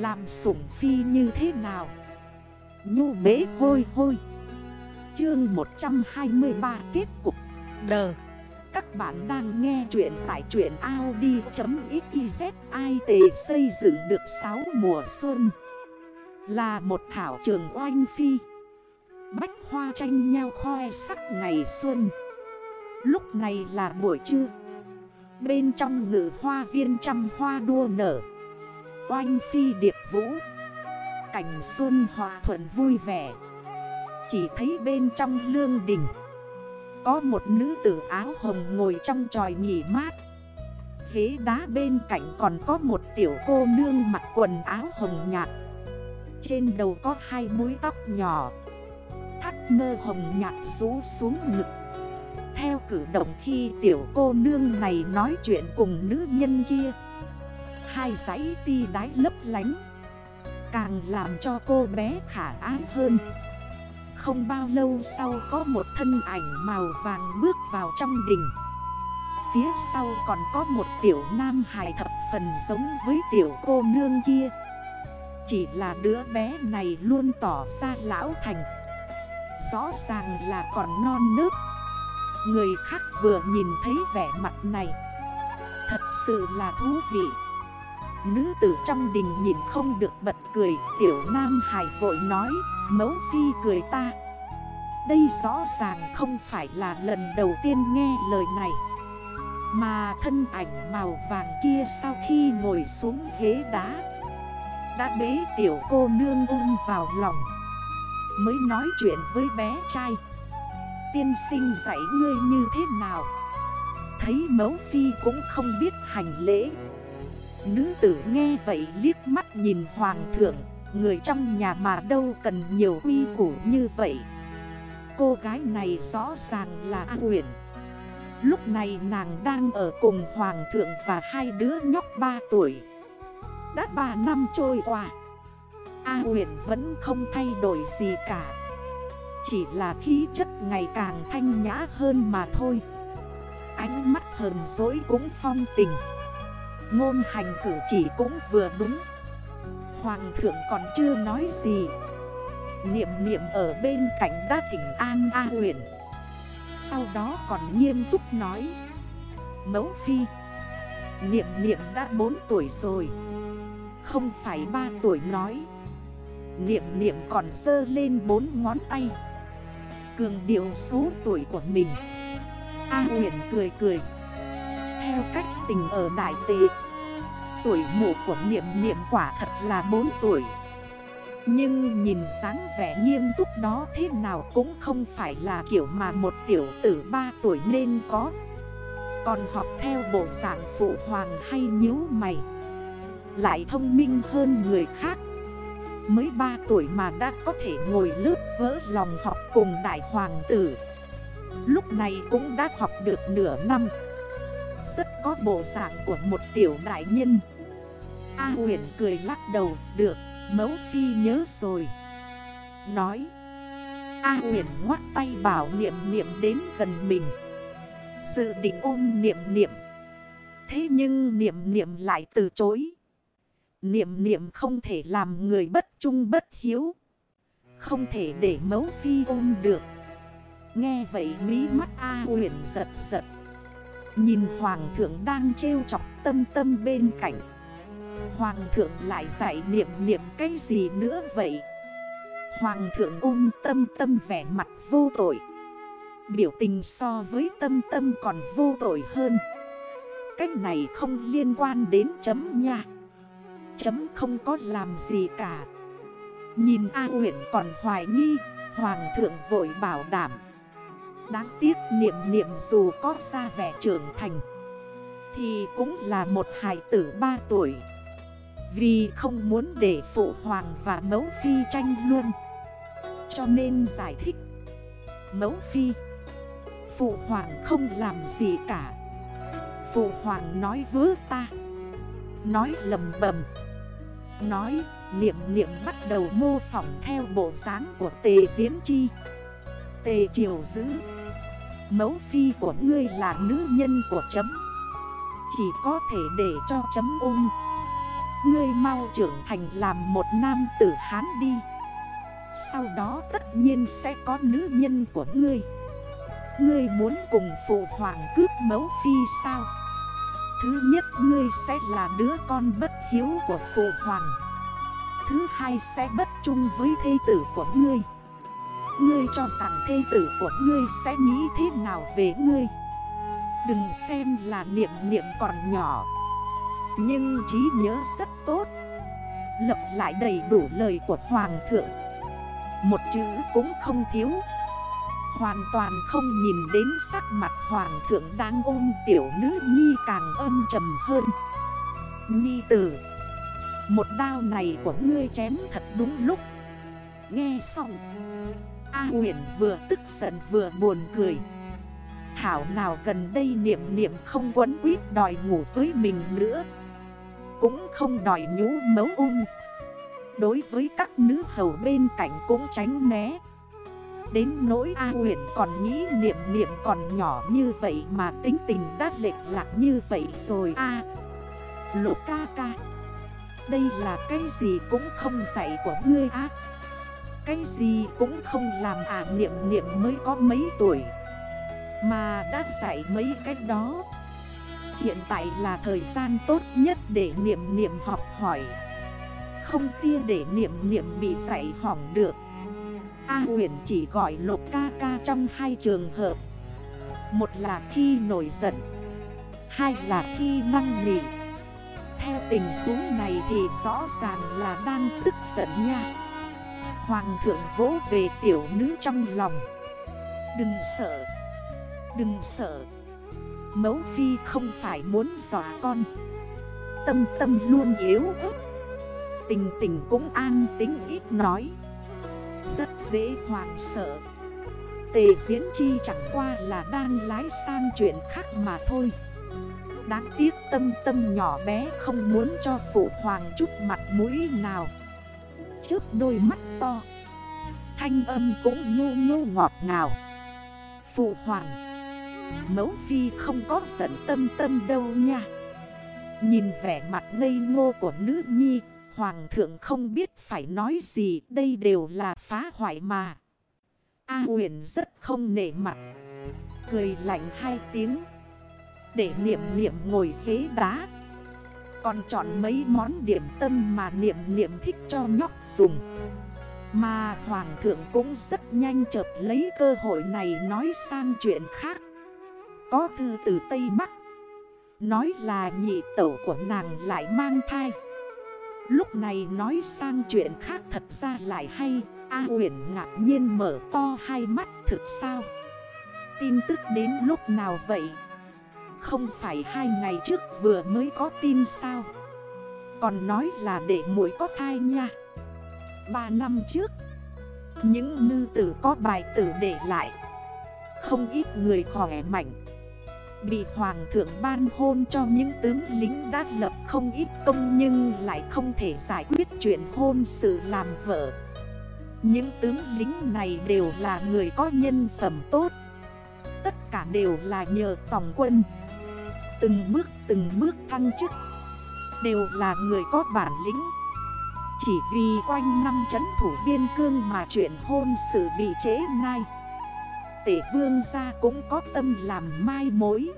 Làm sủng phi như thế nào? Nhu bế hôi hôi. Chương 123 kết cục. Đờ Các bạn đang nghe chuyện tại chuyện Audi.xyz Ai tề xây dựng được 6 mùa xuân? Là một thảo trường oanh phi. Bách hoa tranh nhau khoe sắc ngày xuân. Lúc này là buổi trưa. Bên trong ngự hoa viên trăm hoa đua nở. Oanh phi điệp vũ. Cảnh xuân hòa thuận vui vẻ. Chỉ thấy bên trong lương đình, Có một nữ tử áo hồng ngồi trong tròi nghỉ mát. Ghế đá bên cạnh còn có một tiểu cô nương mặc quần áo hồng nhạt. Trên đầu có hai mũi tóc nhỏ. Thắt nơ hồng nhạt rú xuống ngực. Theo cử động khi tiểu cô nương này nói chuyện cùng nữ nhân kia Hai giấy ti đái lấp lánh. Càng làm cho cô bé khả ái hơn. Không bao lâu sau có một thân ảnh màu vàng bước vào trong đình. Phía sau còn có một tiểu nam hài thập phần giống với tiểu cô nương kia. Chỉ là đứa bé này luôn tỏ ra lão thành. Rõ ràng là còn non nước Người khác vừa nhìn thấy vẻ mặt này. Thật sự là thú vị. Nữ tử trong đình nhìn không được bật cười, Tiểu Nam Hải vội nói Mấu phi cười ta. Đây rõ ràng không phải là lần đầu tiên nghe lời này, Mà thân ảnh màu vàng kia sau khi ngồi xuống ghế đá, Đã bế tiểu cô nương ung vào lòng, Mới nói chuyện với bé trai, Tiên sinh dạy ngươi như thế nào? Thấy mấu phi cũng không biết hành lễ Nữ tử nghe vậy liếc mắt nhìn hoàng thượng, Người trong nhà mà đâu cần nhiều uy củ như vậy. Cô gái này rõ ràng là A Huyền Lúc này nàng đang ở cùng hoàng thượng và hai đứa nhóc 3 tuổi. Đã 3 năm trôi qua, A Huyền vẫn không thay đổi gì cả. Chỉ là khí chất ngày càng thanh nhã hơn mà thôi. Ánh mắt hờn dỗi cũng phong tình. Ngôn hành cử chỉ cũng vừa đúng. Hoàng thượng còn chưa nói gì. Niệm niệm ở bên cạnh đã thỉnh an A huyền. Sau đó còn nghiêm túc nói. Mẫu phi, Niệm niệm đã 4 tuổi rồi. Không phải 3 tuổi nói. Niệm niệm còn dơ lên bốn ngón tay. Cường điệu số tuổi của mình. A huyền cười cười theo cách tình ở Đại Tệ Tuổi mụ của niệm niệm quả thật là 4 tuổi. Nhưng nhìn dáng vẻ nghiêm túc đó thế nào cũng không phải là kiểu mà một tiểu tử 3 tuổi nên có. Còn học theo bộ dạng phụ hoàng hay nhíu mày, Lại thông minh hơn người khác. Mới 3 tuổi mà đã có thể ngồi lớp vỡ lòng học cùng đại hoàng tử. Lúc này cũng đã học được nửa năm rất có bộ dạng của một tiểu đại nhân. A huyền cười lắc đầu, Được, mẫu phi nhớ rồi. Nói, A huyền ngoắt tay bảo niệm niệm đến gần mình. Dự định ôm niệm niệm. Thế nhưng niệm niệm lại từ chối. Niệm niệm không thể làm người bất trung bất hiếu. Không thể để mẫu phi ôm được. Nghe vậy mí mắt A huyền giật giật. Nhìn hoàng thượng đang trêu chọc tâm tâm bên cạnh. Hoàng thượng lại dạy niệm niệm cái gì nữa vậy? Hoàng thượng ôm tâm tâm vẻ mặt vô tội. Biểu tình so với tâm tâm còn vô tội hơn. Cách này không liên quan đến chấm nha. Chấm không có làm gì cả. Nhìn A huyện còn hoài nghi, Hoàng thượng vội bảo đảm. Đáng tiếc niệm niệm dù có ra vẻ trưởng thành, Thì cũng là một hài tử 3 tuổi. Vì không muốn để phụ hoàng và mẫu phi tranh luôn Cho nên giải thích. Mẫu phi, Phụ hoàng không làm gì cả. Phụ hoàng nói vớ ta, Nói lầm bầm. Nói, niệm niệm bắt đầu mô phỏng theo bộ dáng của tề diễn chi. Tề triều giữ. Mẫu phi của ngươi là nữ nhân của chấm. Chỉ có thể để cho chấm ung Ngươi mau trưởng thành làm một nam tử Hán đi. Sau đó tất nhiên sẽ có nữ nhân của ngươi. Ngươi muốn cùng phụ hoàng cướp mấu phi sao? Thứ nhất, ngươi sẽ là đứa con bất hiếu của phụ hoàng. Thứ hai, sẽ bất chung với thê tử của ngươi. Ngươi cho rằng thê tử của ngươi sẽ nghĩ thế nào về ngươi? Đừng xem là niệm niệm còn nhỏ, Nhưng trí nhớ rất tốt. Lập lại đầy đủ lời của Hoàng thượng. Một chữ cũng không thiếu. Hoàn toàn không nhìn đến sắc mặt Hoàng thượng đang ôm tiểu nữ Nhi càng âm trầm hơn. Nhi tử, Một đao này của ngươi chém thật đúng lúc. Nghe xong A huyền vừa tức giận vừa buồn cười. Thảo nào gần đây niệm niệm không quấn quýt đòi ngủ với mình nữa. Cũng không đòi nhú mấu ung Đối với các nữ hầu bên cạnh cũng tránh né. Đến nỗi A huyền còn nghĩ niệm niệm còn nhỏ như vậy mà tính tình đã lệch lạc như vậy rồi A. À, Lộ ca ca. Đây là cái gì cũng không dạy của ngươi ác. Cái gì cũng không làm à niệm niệm mới có mấy tuổi. Mà đã dạy mấy cái đó, Hiện tại là thời gian tốt nhất để niệm niệm học hỏi. Không tia để niệm niệm bị dạy hỏng được. A huyền chỉ gọi lục ca ca trong hai trường hợp. Một là khi nổi giận, Hai là khi năng nỉ. Theo tình huống này thì rõ ràng là đang tức giận nha. Hoàng thượng vỗ về tiểu nữ trong lòng. Đừng sợ. Đừng sợ. Mấu phi không phải muốn dọa con. Tâm tâm luôn yếu ớt. Tình tình cũng an tính ít nói. Rất dễ hoảng sợ. Tề diễn chi chẳng qua là đang lái sang chuyện khác mà thôi. Đáng tiếc tâm tâm nhỏ bé không muốn cho phụ hoàng chút mặt mũi nào. Trước đôi mắt to Thanh âm cũng nhu nhu ngọt ngào Phụ hoàng, Mẫu phi không có giận tâm tâm đâu nha Nhìn vẻ mặt ngây ngô của nữ nhi, Hoàng thượng không biết phải nói gì, đây đều là phá hoại mà. A huyền rất không nể mặt. Cười lạnh hai tiếng. Để niệm niệm ngồi ghế đá. Còn chọn mấy món điểm tâm mà niệm niệm thích cho nhóc dùng. Mà hoàng thượng cũng rất nhanh chợt lấy cơ hội này nói sang chuyện khác. Có thư từ Tây Bắc. Nói là nhị tẩu của nàng lại mang thai. Lúc này nói sang chuyện khác thật ra lại hay A huyền ngạc nhiên mở to hai mắt thực sao Tin tức đến lúc nào vậy không phải hai ngày trước vừa mới có tin sao? Còn nói là để mũi có thai nha. Ba năm trước, Những nư tử có bài tử để lại. Không ít người khỏe mạnh. Bị hoàng thượng ban hôn cho những tướng lính đã lập không ít công Nhưng lại không thể giải quyết chuyện hôn sự làm vợ. Những tướng lính này đều là người có nhân phẩm tốt. Tất cả đều là nhờ tổng quân. Từng bước từng bước thăng chức. Đều là người có bản lĩnh. Chỉ vì quanh năm chấn thủ biên cương mà chuyện hôn sự bị chế nay tể vương gia cũng có tâm làm mai mối.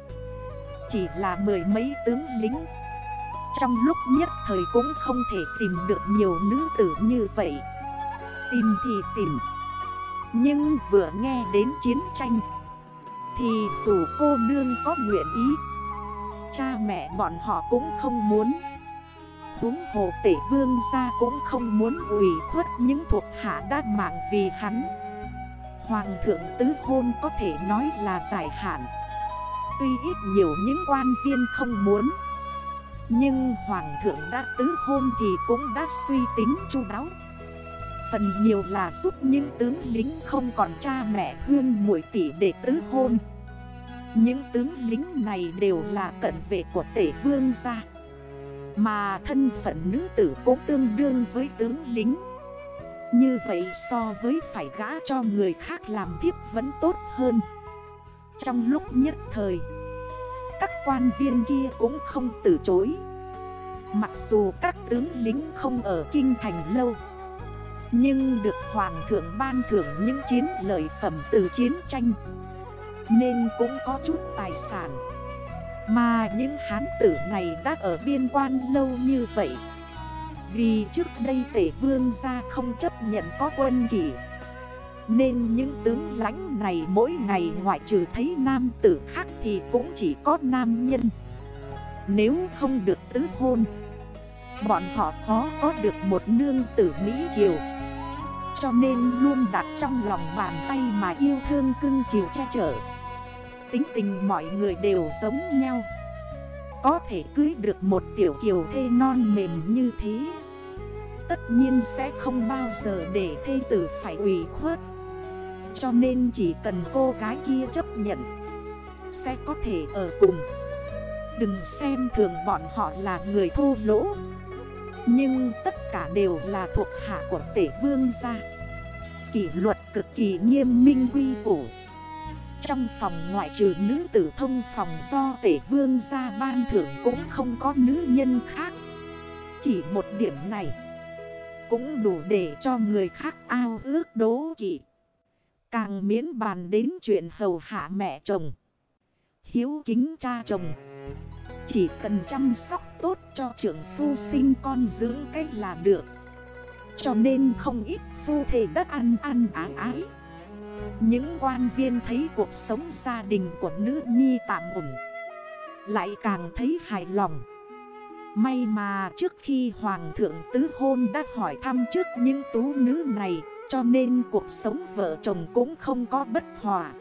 Chỉ là mười mấy tướng lính. Trong lúc nhất thời cũng không thể tìm được nhiều nữ tử như vậy. Tìm thì tìm. Nhưng vừa nghe đến chiến tranh, Thì dù cô nương có nguyện ý Cha mẹ bọn họ cũng không muốn. Húng hồ tể vương gia cũng không muốn ủy khuất những thuộc hạ đa mạng vì hắn. Hoàng thượng tứ hôn có thể nói là giải hạn. Tuy ít nhiều những quan viên không muốn. Nhưng Hoàng thượng đã tứ hôn thì cũng đã suy tính chu đáo. Phần nhiều là giúp những tướng lính không còn cha mẹ hương mũi tỷ để tứ hôn. Những tướng lính này đều là cận vệ của tể vương gia. Mà thân phận nữ tử cũng tương đương với tướng lính. Như vậy so với phải gã cho người khác làm thiếp vẫn tốt hơn. Trong lúc nhất thời, Các quan viên kia cũng không từ chối. Mặc dù các tướng lính không ở kinh thành lâu, Nhưng được hoàng thượng ban thưởng những chiến lợi phẩm từ chiến tranh. Nên cũng có chút tài sản. Mà những hán tử này đã ở biên quan lâu như vậy. Vì trước đây tể vương gia không chấp nhận có quân kỷ, Nên những tướng lãnh này mỗi ngày ngoại trừ thấy nam tử khác thì cũng chỉ có nam nhân. Nếu không được tứ hôn, Bọn họ khó có được một nương tử Mỹ Kiều. Cho nên luôn đặt trong lòng bàn tay mà yêu thương cưng chiều che chở. Tính tình mọi người đều giống nhau. Có thể cưới được một tiểu kiều thê non mềm như thế, Tất nhiên sẽ không bao giờ để thê tử phải ủy khuất. Cho nên chỉ cần cô gái kia chấp nhận, Sẽ có thể ở cùng. Đừng xem thường bọn họ là người thô lỗ, nhưng tất cả đều là thuộc hạ của tể vương gia. Kỷ luật cực kỳ nghiêm minh quy củ. Trong phòng ngoại trừ nữ tử thông phòng do tể vương ra ban thưởng cũng không có nữ nhân khác. Chỉ một điểm này Cũng đủ để cho người khác ao ước đố kỵ. Càng miễn bàn đến chuyện hầu hạ mẹ chồng, Hiếu kính cha chồng, chỉ cần chăm sóc tốt cho trưởng phu sinh con dưỡng cách là được. Cho nên không ít phu thể đất ăn ăn ái ái. Những quan viên thấy cuộc sống gia đình của nữ nhi tạm ổn, Lại càng thấy hài lòng. May mà trước khi Hoàng thượng tứ hôn đã hỏi thăm trước những tú nữ này, Cho nên cuộc sống vợ chồng cũng không có bất hòa.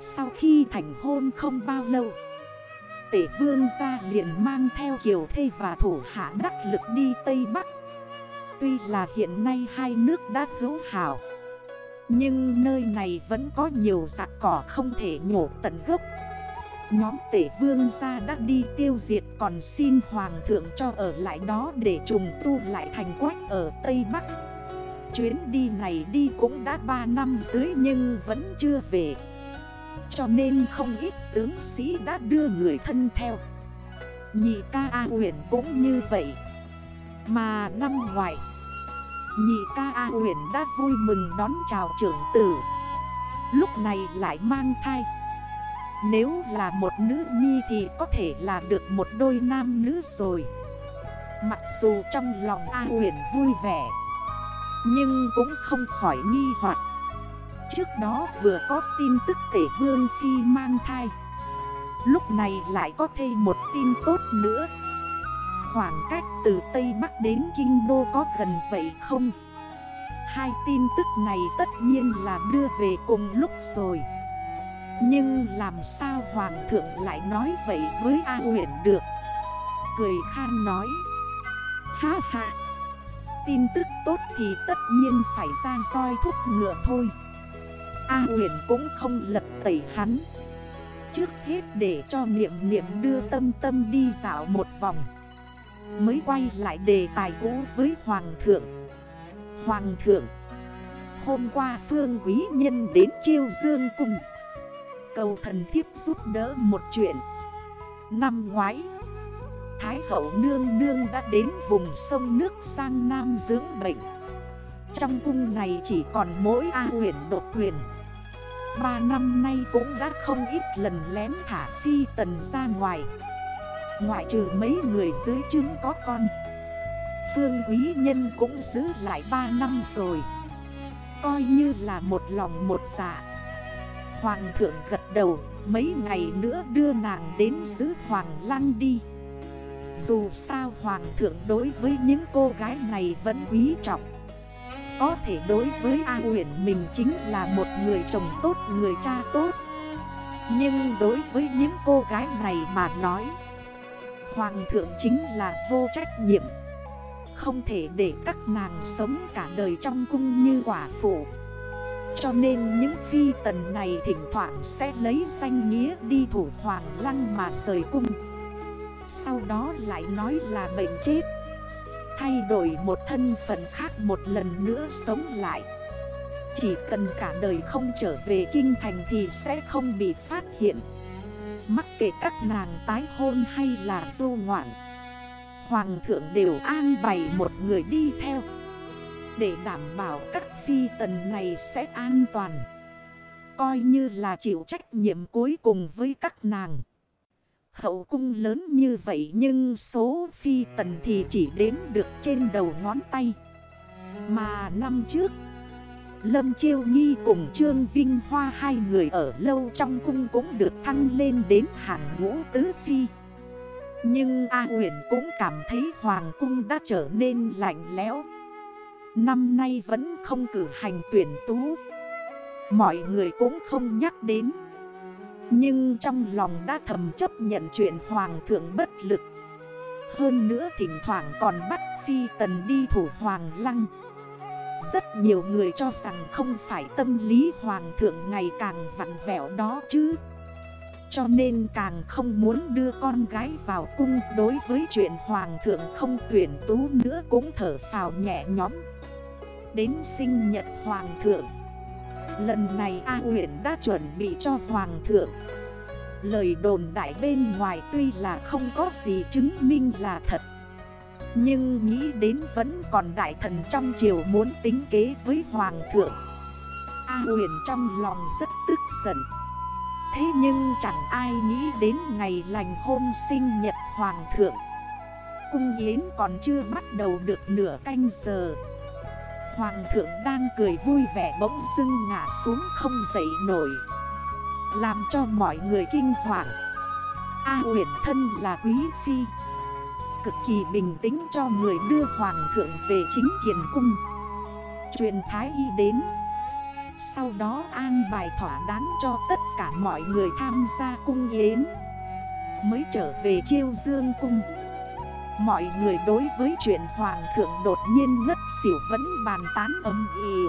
Sau khi thành hôn không bao lâu, tể vương ra liền mang theo kiều thê và thủ hạ đắc lực đi Tây Bắc. Tuy là hiện nay hai nước đã hữu hảo nhưng nơi này vẫn có nhiều giặc cỏ không thể nhổ tận gốc. Nhóm tể vương gia đã đi tiêu diệt, còn xin hoàng thượng cho ở lại đó để trùng tu lại thành quách ở Tây Bắc. Chuyến đi này đi cũng đã 3 năm dưới nhưng vẫn chưa về. Cho nên không ít tướng sĩ đã đưa người thân theo. Nhị ca A huyền cũng như vậy. Mà năm ngoài Nhị ca A huyền đã vui mừng đón chào trưởng tử. Lúc này lại mang thai. Nếu là một nữ nhi thì có thể là được một đôi nam nữ rồi. Mặc dù trong lòng A huyền vui vẻ, Nhưng cũng không khỏi nghi hoặc. Trước đó vừa có tin tức tể vương phi mang thai. Lúc này lại có thêm một tin tốt nữa. Khoảng cách từ Tây Bắc đến Kinh Đô có gần vậy không? Hai tin tức này tất nhiên là đưa về cùng lúc rồi. Nhưng làm sao Hoàng thượng lại nói vậy với A huyện được? Cười khan nói. Ha ha! Tin tức tốt thì tất nhiên phải ra roi thúc ngựa thôi. A huyền cũng không lật tẩy hắn. Trước hết để cho niệm niệm đưa tâm tâm đi dạo một vòng. Mới quay lại đề tài cũ với Hoàng thượng. Hoàng thượng, Hôm qua phương quý nhân đến chiêu dương cùng Cầu thần thiếp giúp đỡ một chuyện. Năm ngoái, Thái hậu nương nương đã đến vùng sông nước sang Nam dưỡng bệnh. Trong cung này chỉ còn mỗi A huyền đột quyền. Ba năm nay cũng đã không ít lần lén thả phi tần ra ngoài. Ngoại trừ mấy người dưới chứng có con. Phương quý nhân cũng giữ lại ba năm rồi. Coi như là một lòng một dạ. Hoàng thượng gật đầu Mấy ngày nữa đưa nàng đến giữ hoàng lăng đi. Dù sao hoàng thượng đối với những cô gái này vẫn quý trọng. Có thể đối với A huyền mình chính là một người chồng tốt, người cha tốt. Nhưng đối với những cô gái này mà nói Hoàng thượng chính là vô trách nhiệm. Không thể để các nàng sống cả đời trong cung như quả phụ. Cho nên những phi tần này thỉnh thoảng sẽ lấy danh nghĩa đi thủ hoàng lăng mà rời cung. Sau đó lại nói là bệnh chết. Thay đổi một thân phận khác một lần nữa sống lại. Chỉ cần cả đời không trở về kinh thành thì sẽ không bị phát hiện. Mắc kể các nàng tái hôn hay là du ngoạn. Hoàng thượng đều an bày một người đi theo. Để đảm bảo các phi tần này sẽ an toàn. Coi như là chịu trách nhiệm cuối cùng với các nàng. Hậu cung lớn như vậy nhưng số phi tần thì chỉ đếm được trên đầu ngón tay. Mà năm trước Lâm Chiêu Nghi cùng Trương Vinh Hoa, hai người ở lâu trong cung cũng được thăng lên đến hàng ngũ tứ phi. Nhưng A huyền cũng cảm thấy Hoàng cung đã trở nên lạnh lẽo. Năm nay vẫn không cử hành tuyển tú. Mọi người cũng không nhắc đến. Nhưng trong lòng đã thầm chấp nhận chuyện Hoàng thượng bất lực. Hơn nữa thỉnh thoảng còn bắt phi tần đi thủ Hoàng lăng rất nhiều người cho rằng không phải tâm lý hoàng thượng ngày càng vặn vẹo đó chứ. Cho nên càng không muốn đưa con gái vào cung Đối với chuyện hoàng thượng không tuyển tú nữa cũng thở phào nhẹ nhõm. Đến sinh nhật hoàng thượng, Lần này A huyện đã chuẩn bị cho hoàng thượng. Lời đồn đại bên ngoài tuy là không có gì chứng minh là thật nhưng nghĩ đến vẫn còn đại thần trong triều muốn tính kế với hoàng thượng. A huyền trong lòng rất tức giận. Thế nhưng chẳng ai nghĩ đến ngày lành hôn sinh nhật hoàng thượng. Cung yến còn chưa bắt đầu được nửa canh giờ. Hoàng thượng đang cười vui vẻ bỗng dưng ngã xuống không dậy nổi. Làm cho mọi người kinh hoàng. A huyền thân là quý phi cực kỳ bình tĩnh cho người đưa hoàng thượng về chính kiền cung. Truyền thái y đến. Sau đó an bài thỏa đáng cho tất cả mọi người tham gia cung yến. Mới trở về chiêu dương cung. Mọi người đối với chuyện hoàng thượng đột nhiên ngất xỉu vẫn bàn tán âm ỉ.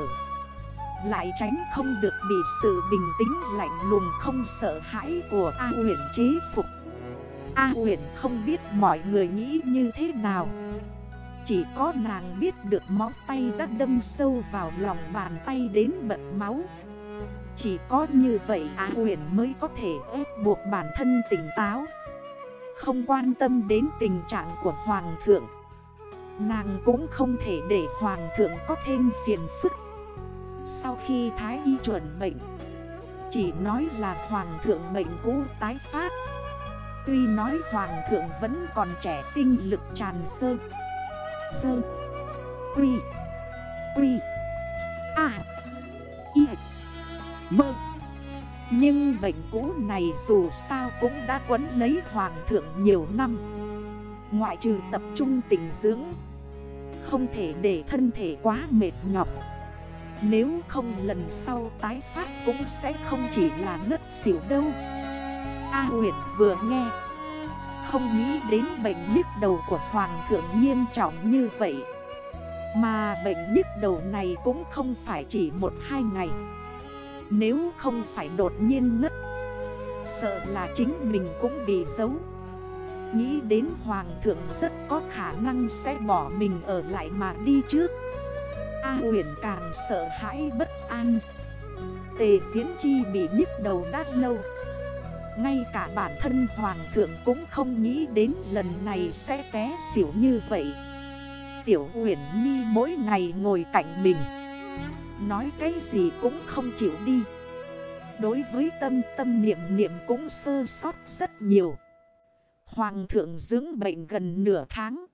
Lại tránh không được bị sự bình tĩnh lạnh lùng không sợ hãi của A huyền chế phục. A huyền không biết mọi người nghĩ như thế nào. Chỉ có nàng biết được móng tay đã đâm sâu vào lòng bàn tay đến bật máu. Chỉ có như vậy A huyền mới có thể ép buộc bản thân tỉnh táo. Không quan tâm đến tình trạng của Hoàng thượng. Nàng cũng không thể để Hoàng thượng có thêm phiền phức. Sau khi Thái Y chuẩn bệnh Chỉ nói là Hoàng thượng bệnh cũ tái phát. Tuy nói hoàng thượng vẫn còn trẻ tinh lực tràn sơ. Sơ. Quy. Quy. À Y. Mơ. Nhưng bệnh cũ này dù sao cũng đã quấn lấy hoàng thượng nhiều năm. Ngoại trừ tập trung tình dưỡng, Không thể để thân thể quá mệt nhọc. Nếu không lần sau tái phát cũng sẽ không chỉ là ngất xỉu đâu. A huyền vừa nghe. Không nghĩ đến bệnh nhức đầu của Hoàng thượng nghiêm trọng như vậy. Mà bệnh nhức đầu này cũng không phải chỉ một hai ngày. Nếu không phải đột nhiên ngất, Sợ là chính mình cũng bị giấu. Nghĩ đến Hoàng thượng rất có khả năng sẽ bỏ mình ở lại mà đi trước. A huyền càng sợ hãi bất an. Tề diễn chi bị nhức đầu đát lâu ngay cả bản thân hoàng thượng cũng không nghĩ đến lần này sẽ té xỉu như vậy. Tiểu uyển nhi mỗi ngày ngồi cạnh mình. Nói cái gì cũng không chịu đi. Đối với tâm tâm niệm niệm cũng sơ sót rất nhiều. Hoàng thượng dưỡng bệnh gần nửa tháng.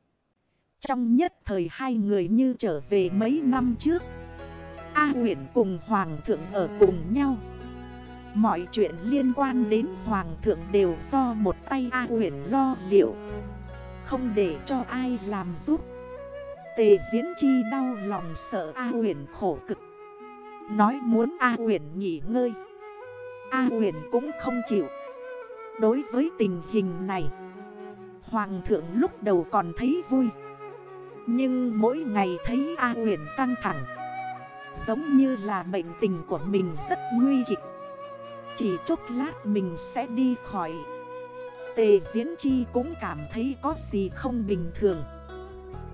Trong nhất thời hai người như trở về mấy năm trước. A uyển cùng Hoàng thượng ở cùng nhau. Mọi chuyện liên quan đến Hoàng thượng đều do một tay A huyền lo liệu. Không để cho ai làm giúp. Tề diễn chi đau lòng sợ A huyền khổ cực. Nói muốn A huyền nghỉ ngơi. A huyền cũng không chịu. Đối với tình hình này, Hoàng thượng lúc đầu còn thấy vui. Nhưng mỗi ngày thấy A huyền căng thẳng. Giống như là bệnh tình của mình rất nguy kịch chỉ chút lát mình sẽ đi khỏi. Tề Diễn Chi cũng cảm thấy có gì không bình thường.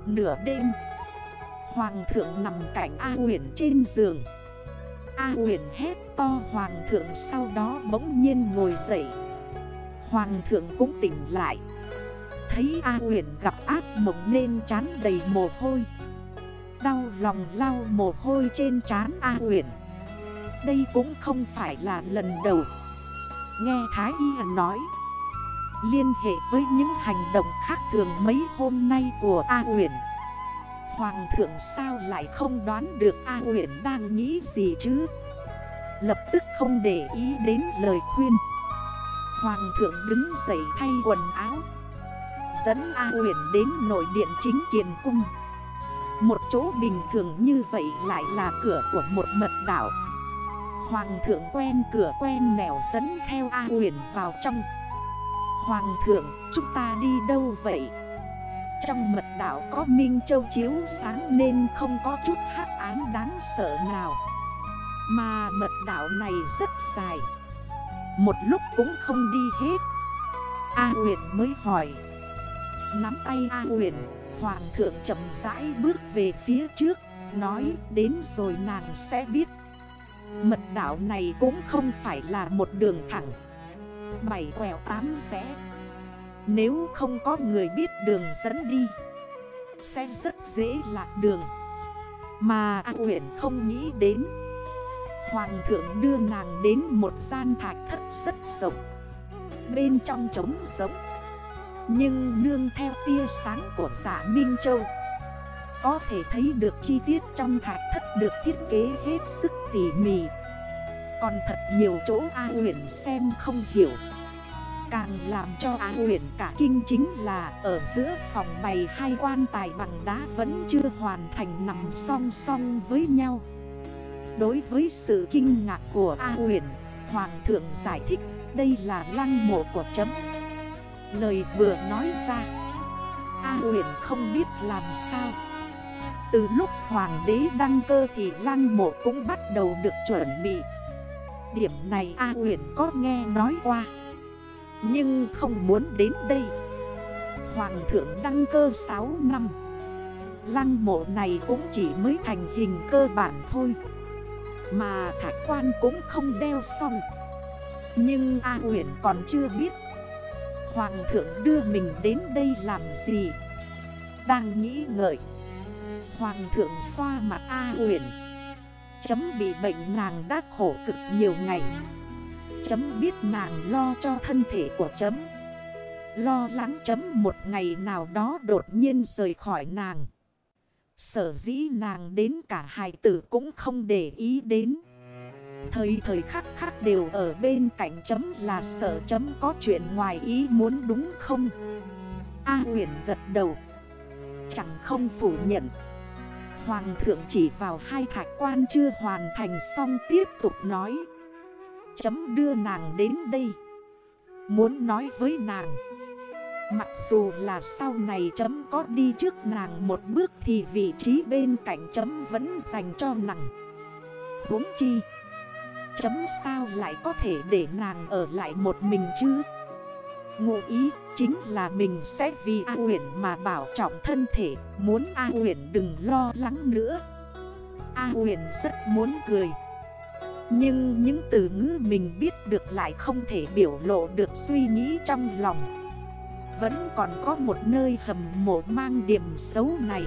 Nửa đêm, Hoàng thượng nằm cạnh A huyền trên giường. A huyền hét to, Hoàng thượng sau đó bỗng nhiên ngồi dậy. Hoàng thượng cũng tỉnh lại. Thấy A Huyền gặp ác mộng nên chán đầy mồ hôi. Đau lòng lau mồ hôi trên chán A Huyền. Đây cũng không phải là lần đầu. Nghe Thái Y nói, Liên hệ với những hành động khác thường mấy hôm nay của A Uyển. Hoàng thượng sao lại không đoán được A Uyển đang nghĩ gì chứ? Lập tức không để ý đến lời khuyên. Hoàng thượng đứng dậy thay quần áo, Dẫn A Uyển đến nội điện chính kiền cung. Một chỗ bình thường như vậy lại là cửa của một mật đảo Hoàng thượng quen cửa quen nẻo dẫn theo A Uyển vào trong. Hoàng thượng, chúng ta đi đâu vậy? Trong mật đảo có Minh Châu chiếu sáng nên không có chút hát án đáng sợ nào. Mà mật đảo này rất dài. Một lúc cũng không đi hết. A huyền mới hỏi. Nắm tay A huyền Hoàng thượng chậm rãi bước về phía trước, Nói đến rồi nàng sẽ biết. Mật đảo này cũng không phải là một đường thẳng. Bảy quẹo tám rẽ Nếu không có người biết đường dẫn đi, Sẽ rất dễ lạc đường. Mà A huyện không nghĩ đến. Hoàng thượng đưa nàng đến một gian thạch thất rất rộng. Bên trong trống sống Nhưng nương theo tia sáng của giả Minh Châu có thể thấy được chi tiết trong thạch thất được thiết kế hết sức tỉ mỉ. Còn thật nhiều chỗ A huyền xem không hiểu. Càng làm cho A huyền cả kinh chính là ở giữa phòng bày hai quan tài bằng đá vẫn chưa hoàn thành nằm song song với nhau. Đối với sự kinh ngạc của A huyền, Hoàng thượng giải thích đây là lăng mộ của chấm. Lời vừa nói ra A huyền không biết làm sao. Từ lúc hoàng đế đăng cơ thì lăng mộ cũng bắt đầu được chuẩn bị. Điểm này A huyền có nghe nói qua. Nhưng không muốn đến đây. Hoàng thượng đăng cơ 6 năm. Lăng mộ này cũng chỉ mới thành hình cơ bản thôi. Mà thạch quan cũng không đeo xong. Nhưng A uyển còn chưa biết. Hoàng thượng đưa mình đến đây làm gì? Đang nghĩ ngợi. Hoàng thượng xoa mặt A Huyền. Chấm bị bệnh nàng đã khổ cực nhiều ngày. Chấm biết nàng lo cho thân thể của chấm. Lo lắng chấm một ngày nào đó đột nhiên rời khỏi nàng. Sở dĩ nàng đến cả hài tử cũng không để ý đến. Thời thời khắc khắc đều ở bên cạnh chấm là sợ chấm có chuyện ngoài ý muốn đúng không? A huyền gật đầu. Chẳng không phủ nhận. Hoàng thượng chỉ vào hai thạch quan chưa hoàn thành xong tiếp tục nói. Chấm đưa nàng đến đây. Muốn nói với nàng. Mặc dù là sau này chấm có đi trước nàng một bước Thì vị trí bên cạnh chấm vẫn dành cho nàng. Huống chi, Chấm sao lại có thể để nàng ở lại một mình chứ? Ngụ ý chính là mình sẽ vì A huyền mà bảo trọng thân thể. Muốn A huyền đừng lo lắng nữa. A huyền rất muốn cười. Nhưng những từ ngữ mình biết được lại không thể biểu lộ được suy nghĩ trong lòng. Vẫn còn có một nơi hầm mộ mang điểm xấu này.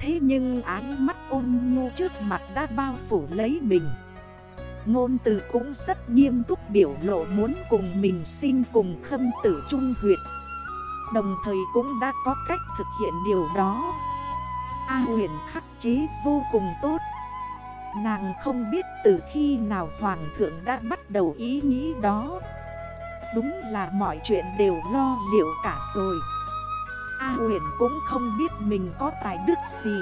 Thế nhưng áng mắt ôn nhu trước mặt đã bao phủ lấy mình. Ngôn từ cũng rất nghiêm túc biểu lộ muốn cùng mình xin cùng khâm tử trung huyệt. Đồng thời cũng đã có cách thực hiện điều đó. A huyền khắc chế vô cùng tốt. Nàng không biết từ khi nào Hoàng thượng đã bắt đầu ý nghĩ đó. Đúng là mọi chuyện đều lo liệu cả rồi. A huyền cũng không biết mình có tài đức gì.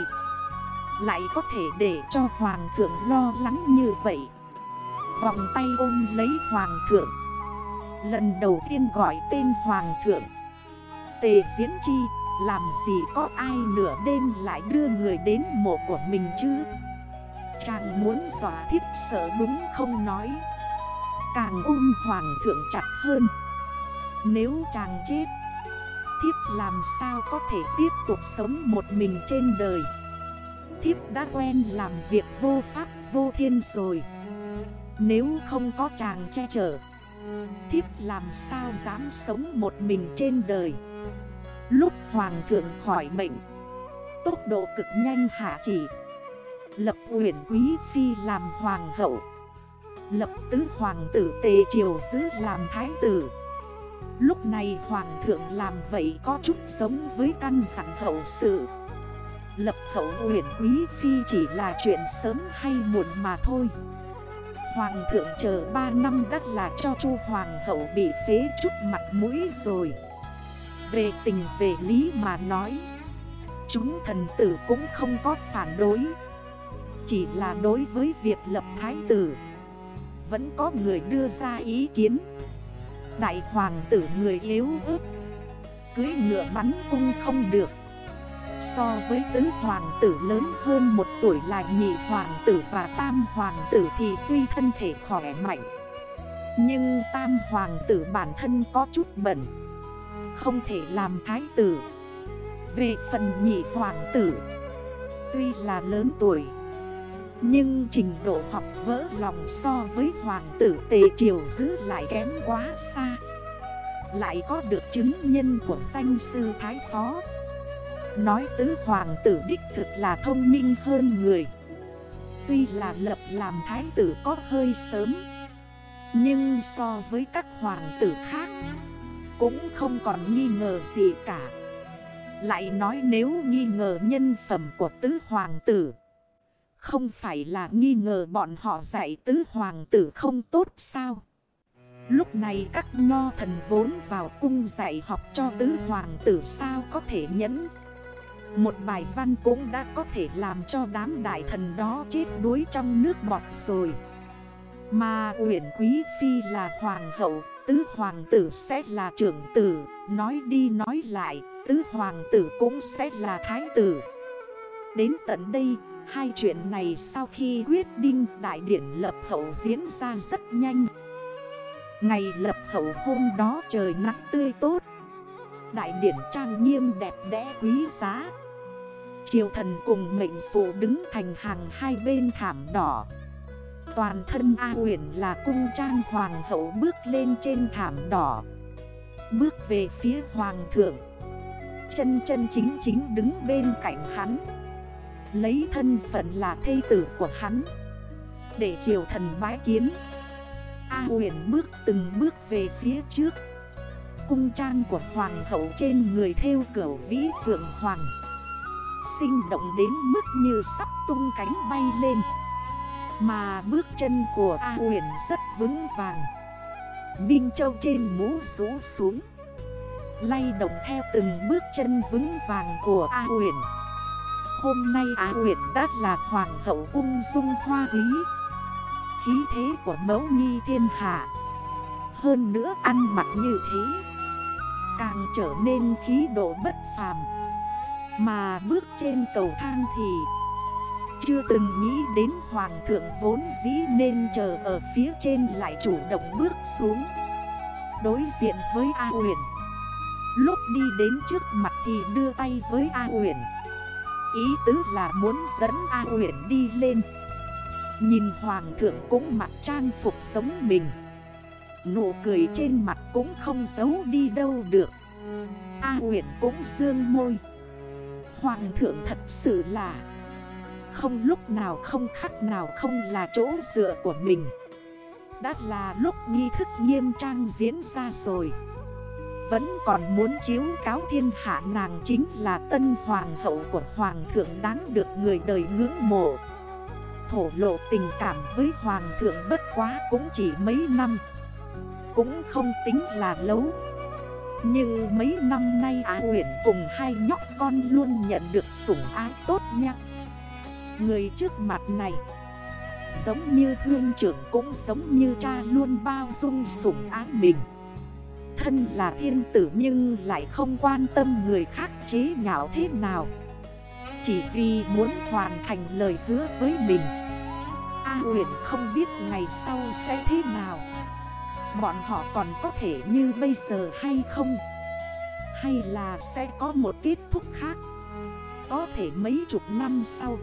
Lại có thể để cho Hoàng thượng lo lắng như vậy. Vòng tay ôm lấy Hoàng thượng. Lần đầu tiên gọi tên Hoàng thượng. Tề diễn chi, Làm gì có ai nửa đêm lại đưa người đến mộ của mình chứ? Chàng muốn dọa thiếp sợ đúng không nói? Càng ôm hoàng thượng chặt hơn. Nếu chàng chết, Thiếp làm sao có thể tiếp tục sống một mình trên đời? Thiếp đã quen làm việc vô pháp vô thiên rồi. Nếu không có chàng che chở, Thiếp làm sao dám sống một mình trên đời? Lúc hoàng thượng khỏi bệnh Tốc độ cực nhanh hạ chỉ. Lập huyền quý phi làm hoàng hậu. Lập tứ hoàng tử tề triều giữ làm thái tử. Lúc này hoàng thượng làm vậy có chút sống với căn sẵn hậu sự. Lập hậu huyền quý phi chỉ là chuyện sớm hay muộn mà thôi. Hoàng thượng chờ 3 năm đắt là cho chu hoàng hậu bị phế chút mặt mũi rồi. Về tình về lý mà nói, Chúng thần tử cũng không có phản đối. Chỉ là đối với việc lập thái tử, Vẫn có người đưa ra ý kiến. Đại hoàng tử người yếu ớt, Cưới ngựa bắn cung không được. So với tứ hoàng tử lớn hơn một tuổi là nhị hoàng tử và tam hoàng tử thì tuy thân thể khỏe mạnh, Nhưng tam hoàng tử bản thân có chút bẩn, Không thể làm thái tử. Về phần nhị hoàng tử, Tuy là lớn tuổi, Nhưng trình độ học vỡ lòng so với hoàng tử tề triều giữ lại kém quá xa, Lại có được chứng nhân của danh sư thái phó. Nói tứ hoàng tử đích thực là thông minh hơn người. Tuy là lập làm thái tử có hơi sớm, Nhưng so với các hoàng tử khác, Cũng không còn nghi ngờ gì cả. Lại nói nếu nghi ngờ nhân phẩm của tứ hoàng tử, Không phải là nghi ngờ bọn họ dạy tứ hoàng tử không tốt sao? Lúc này các nho thần vốn vào cung dạy học cho tứ hoàng tử sao có thể nhẫn? Một bài văn cũng đã có thể làm cho đám đại thần đó chết đuối trong nước bọt rồi Mà Uyển Quý Phi là hoàng hậu, Tứ hoàng tử sẽ là trưởng tử. Nói đi nói lại, Tứ hoàng tử cũng sẽ là thái tử. Đến tận đây, Hai chuyện này sau khi quyết định đại điển lập hậu diễn ra rất nhanh. Ngày lập hậu hôm đó trời nắng tươi tốt. Đại điển trang nghiêm đẹp đẽ quý giá. Triều thần cùng mệnh phụ đứng thành hàng hai bên thảm đỏ. Toàn thân A huyền là cung trang hoàng hậu bước lên trên thảm đỏ. Bước về phía hoàng thượng. Chân chân chính chính đứng bên cạnh hắn. Lấy thân phận là thây tử của hắn. Để triều thần bái kiến. A huyền bước từng bước về phía trước. Cung trang của hoàng hậu trên người theo cửu vĩ phượng hoàng. Sinh động đến mức như sắp tung cánh bay lên. Mà bước chân của A huyền rất vững vàng. Minh Châu trên mũ rũ xuống. Lay động theo từng bước chân vững vàng của A huyền. Hôm nay A huyền đã là hoàng hậu ung dung hoa quý. Khí thế của mẫu nghi thiên hạ. Hơn nữa ăn mặc như thế, Càng trở nên khí độ bất phàm mà bước trên cầu thang thì Chưa từng nghĩ đến hoàng thượng vốn dĩ nên chờ ở phía trên lại chủ động bước xuống. Đối diện với A huyền Lúc đi đến trước mặt thì đưa tay với A huyền Ý tứ là muốn dẫn A huyền đi lên. Nhìn hoàng thượng cũng mặc trang phục sống mình. Nụ cười trên mặt cũng không giấu đi đâu được. A huyền cũng dương môi. Hoàng thượng thật sự là Không lúc nào không khắc nào không là chỗ dựa của mình. Đã là lúc nghi thức nghiêm trang diễn ra rồi. Vẫn còn muốn chiếu cáo thiên hạ nàng chính là tân hoàng hậu của hoàng thượng đáng được người đời ngưỡng mộ. Thổ lộ tình cảm với hoàng thượng bất quá cũng chỉ mấy năm. Cũng không tính là lâu nhưng mấy năm nay Á uyển cùng hai nhóc con luôn nhận được sủng ái tốt nha. Người trước mặt này, Giống như hương trưởng cũng giống như cha luôn bao dung sủng ái mình. Thân là thiên tử nhưng lại không quan tâm người khác chế nhạo thế nào. Chỉ vì muốn hoàn thành lời hứa với mình, A huyện không biết ngày sau sẽ thế nào. Bọn họ còn có thể như bây giờ hay không? Hay là sẽ có một kết thúc khác? Có thể mấy chục năm sau,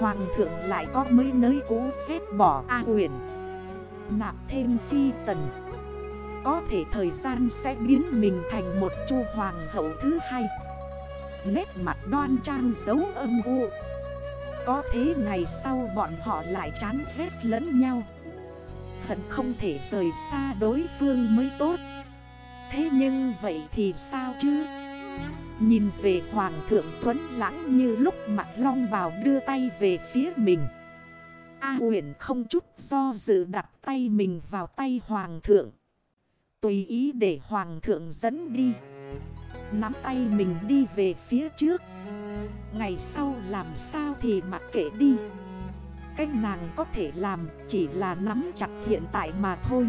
Hoàng thượng lại có mấy nơi cố xếp bỏ A huyền. Nạp thêm phi tần. Có thể thời gian sẽ biến mình thành một chu hoàng hậu thứ hai. Nét mặt đoan trang dấu âm u. Có thế ngày sau bọn họ lại chán ghét lẫn nhau. Hận không thể rời xa đối phương mới tốt. Thế nhưng vậy thì sao chứ? Nhìn về Hoàng thượng Tuấn lãng như lúc mặt long bào đưa tay về phía mình. A huyền không chút do dự đặt tay mình vào tay Hoàng thượng. Tùy ý để Hoàng thượng dẫn đi. Nắm tay mình đi về phía trước. Ngày sau làm sao thì mặc kệ đi. Cách nàng có thể làm chỉ là nắm chặt hiện tại mà thôi.